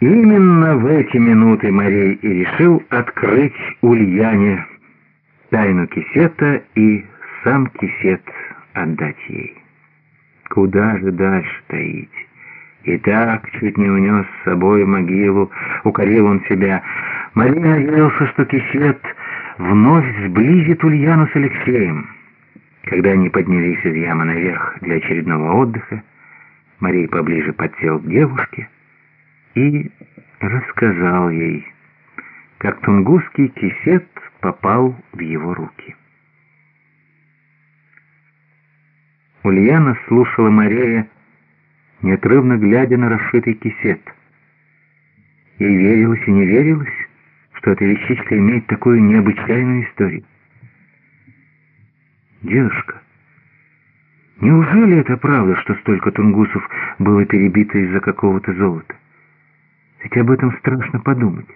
Именно в эти минуты Марей и решил открыть Ульяне тайну кисета и сам кисет отдать ей. Куда же дальше таить? И так чуть не унес с собой могилу, укорил он себя. Мария надеялся, что кисет вновь сблизит Ульяну с Алексеем. Когда они поднялись из ямы наверх для очередного отдыха, Мария поближе подсел к девушке и рассказал ей, как тунгусский кисет попал в его руки. Ульяна слушала Мария, неотрывно глядя на расшитый кисет. Ей верилось и не верилось, что эта вещичка имеет такую необычайную историю. «Дедушка, неужели это правда, что столько тунгусов было перебито из-за какого-то золота?» Ведь об этом страшно подумать.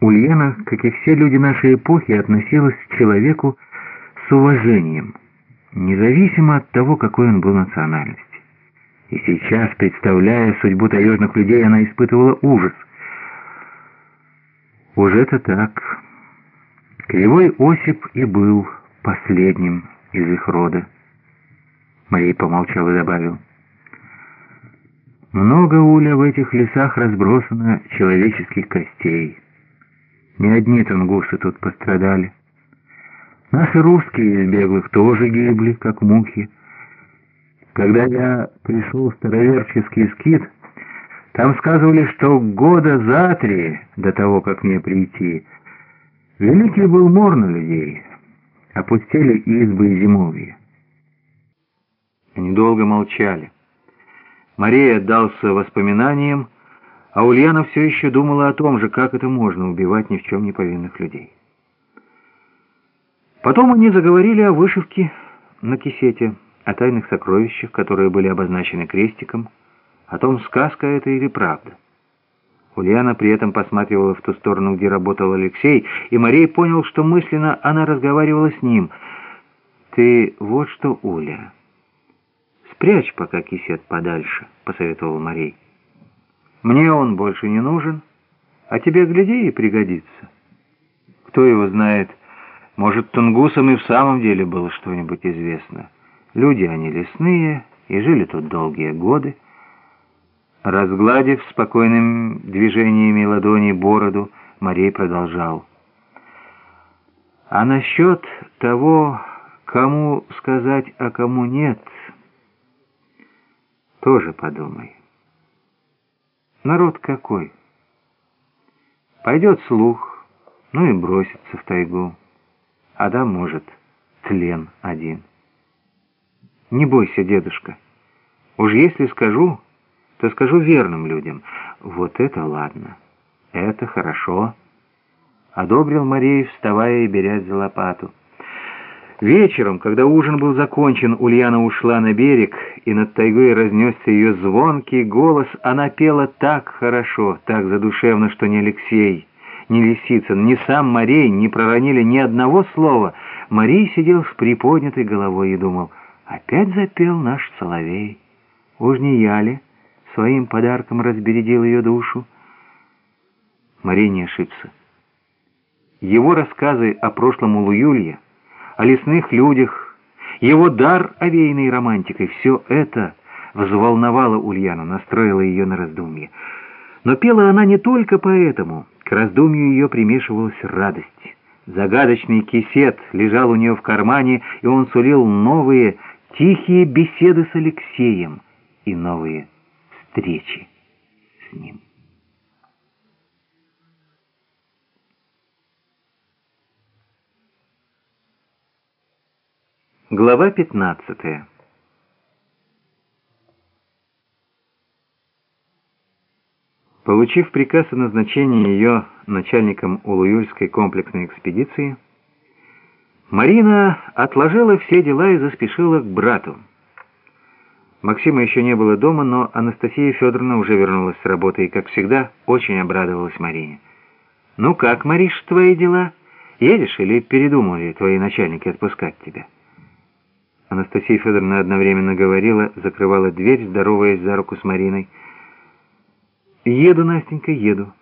Ульяна, как и все люди нашей эпохи, относилась к человеку с уважением, независимо от того, какой он был национальности. И сейчас, представляя судьбу таежных людей, она испытывала ужас. Уж это так. Кривой Осип и был последним из их рода. Марей помолчал и добавил — много уля в этих лесах разбросано человеческих костей. Не одни тунгусы тут пострадали. Наши русские из беглых тоже гибли, как мухи. Когда я пришел в староверческий скит, там сказывали, что года за три до того, как мне прийти, великий был мор на людей, опустили избы и зимовья. Они долго молчали. Мария отдался воспоминаниям, а Ульяна все еще думала о том же, как это можно убивать ни в чем не повинных людей. Потом они заговорили о вышивке на кисете, о тайных сокровищах, которые были обозначены крестиком, о том, сказка это или правда. Ульяна при этом посматривала в ту сторону, где работал Алексей, и Марей понял, что мысленно она разговаривала с ним. «Ты вот что, Уля...» «Спрячь пока кисет подальше», — посоветовал Марей. «Мне он больше не нужен, а тебе, гляди, и пригодится. Кто его знает, может, тунгусам и в самом деле было что-нибудь известно. Люди они лесные и жили тут долгие годы». Разгладив спокойным движениями ладони бороду, Марей продолжал. «А насчет того, кому сказать, а кому нет...» Тоже подумай. Народ какой? Пойдет слух, ну и бросится в тайгу. А да, может, тлен один. Не бойся, дедушка. Уж если скажу, то скажу верным людям. Вот это ладно, это хорошо. Одобрил Марей, вставая и берясь за лопату. Вечером, когда ужин был закончен, Ульяна ушла на берег, и над тайгой разнесся ее звонкий голос. Она пела так хорошо, так задушевно, что ни Алексей, ни Лисицын, ни сам Марей не проронили ни одного слова. Марий сидел с приподнятой головой и думал, опять запел наш соловей. Уж не я ли своим подарком разбередил ее душу? Марий не ошибся. Его рассказы о прошлом Улуюлье о лесных людях, его дар овеянной романтикой, все это взволновало Ульяну, настроило ее на раздумье. Но пела она не только поэтому, к раздумью ее примешивалась радость. Загадочный кисет лежал у нее в кармане, и он сулил новые тихие беседы с Алексеем и новые встречи с ним. Глава 15 Получив приказ о назначении ее начальником Улуюльской комплексной экспедиции, Марина отложила все дела и заспешила к брату. Максима еще не было дома, но Анастасия Федоровна уже вернулась с работы и, как всегда, очень обрадовалась Марине. «Ну как, Мариш, твои дела? Едешь или передумали твои начальники отпускать тебя?» Анастасия Федоровна одновременно говорила, закрывала дверь, здороваясь за руку с Мариной. Еду, Настенька, еду.